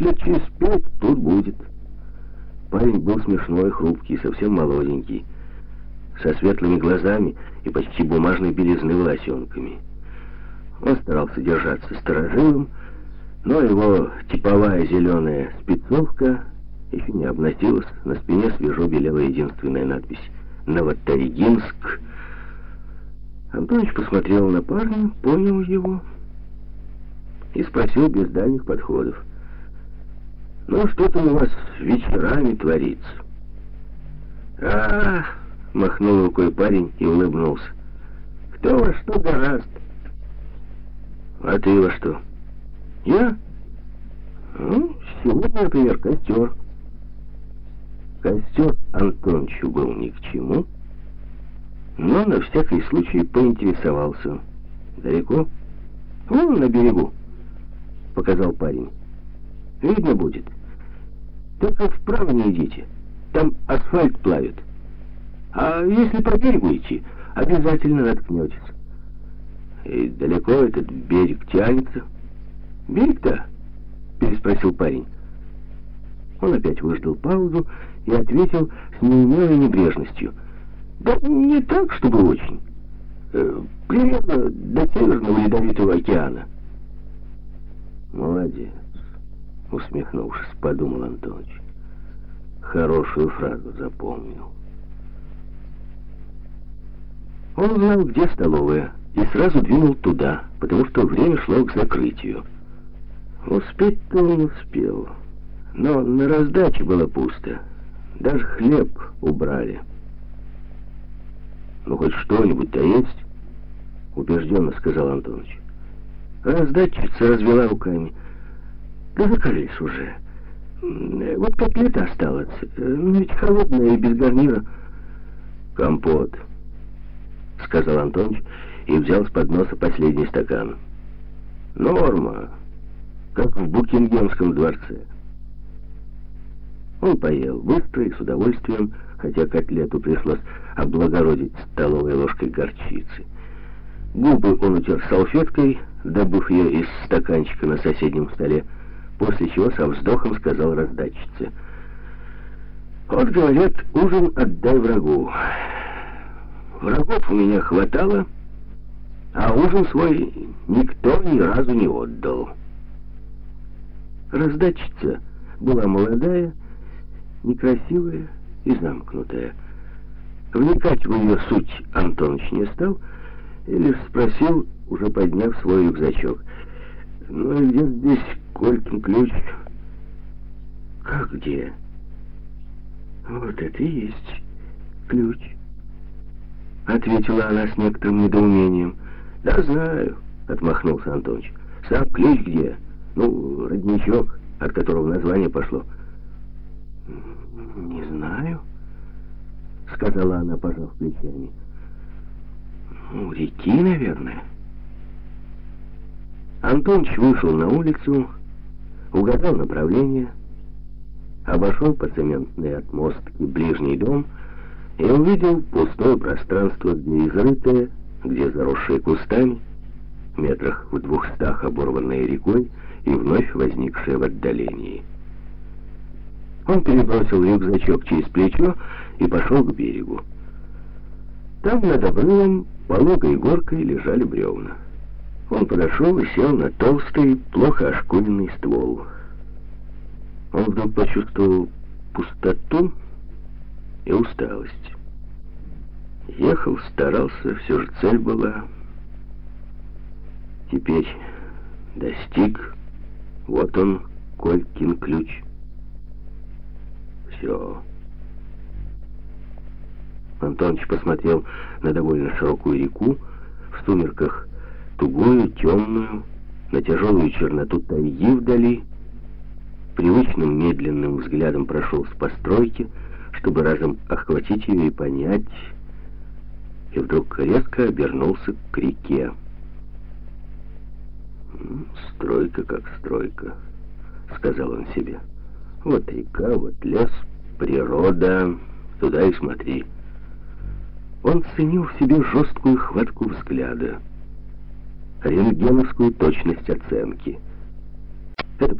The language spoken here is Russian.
Вот лет через пять тут будет. Парень был смешной, хрупкий, совсем молоденький, со светлыми глазами и почти бумажной белизны волосенками. Он старался держаться сторожилом, но его типовая зеленая спецовка еще не обносилась. На спине свежо белела единственная надпись «Новотайгинск». Антонович посмотрел на парня, понял его и спросил без дальних подходов. «Ну, что там у вас вечерами творится?» а, махнул рукой парень и улыбнулся. «Кто во что гораст?» «А ты во что?» «Я?» «Ну, сегодня, например, костер». Костер Антоновичу был ни к чему, но на всякий случай поинтересовался. «Далеко?» «Вон на берегу», — показал парень. «Видно будет. Только вправо не идите, там асфальт плавит. А если по берегу идти, обязательно наткнетесь». «И далеко этот берег тянется?» «Берег-то?» — переспросил парень. Он опять выждал паузу и ответил с неумелой небрежностью. «Да не так, чтобы очень. Э, примерно до Северного Ледовитого океана». «Молодец», — усмехнувшись, подумал Антонович. Хорошую фразу запомнил. Он знал, где столовая, и сразу двинул туда, потому что время шло к закрытию. Успеть-то он успел, но на раздаче было пусто. Даже хлеб убрали. «Ну, хоть что-нибудь-то есть?» — убежденно сказал Антонович. Раздатчица развела руками. «Да закрылись уже. Вот котлета осталась, но ведь холодная и без гарнира». «Компот», — сказал Антонович и взял с подноса последний стакан. «Норма, как в Букингемском дворце». Он поел быстро и с удовольствием, хотя котлету пришлось облагородить столовой ложкой горчицы. Губы он утер салфеткой, добыв ее из стаканчика на соседнем столе, после чего со вздохом сказал раздатчице. «Вот, говорят, ужин отдай врагу. Врагов у меня хватало, а ужин свой никто ни разу не отдал». Раздатчица была молодая, некрасивая и замкнутая. Вникать в ее суть Антонович не стал и лишь спросил, уже подняв свой рюкзачок. «Ну, где здесь Колькин ключ?» «Как где?» «Вот это и есть ключ», — ответила она с некоторым недоумением. «Да знаю», — отмахнулся Антонович. «Сам ключ где? Ну, родничок, от которого название пошло». «Не знаю», — сказала она, пожав плечами. «У реки, наверное». Антоныч вышел на улицу, угадал направление, обошел по цементной отмостке ближний дом и увидел пустое пространство, где изрытое, где заросшее кустами, метрах в двухстах оборванной рекой и вновь возникшее в отдалении. Он перебросил рюкзачок через плечо и пошел к берегу. Там над обрывом пологой горкой лежали бревна. Он подошел и сел на толстый, плохо ошкуренный ствол. Он вдруг почувствовал пустоту и усталость. Ехал, старался, все же цель была. Теперь достиг. Вот он, Колькин ключ. Все. Антонович посмотрел на довольно широкую реку, в сумерках тугую, темную, на тяжелую черноту тайги вдали, привычным медленным взглядом прошел с постройки, чтобы разом охватить ее и понять, и вдруг резко обернулся к реке. «Стройка как стройка», — сказал он себе. «Вот река, вот лес, природа, туда и смотри». Он ценил в себе жесткую хватку взгляда рентгеновскую точность оценки –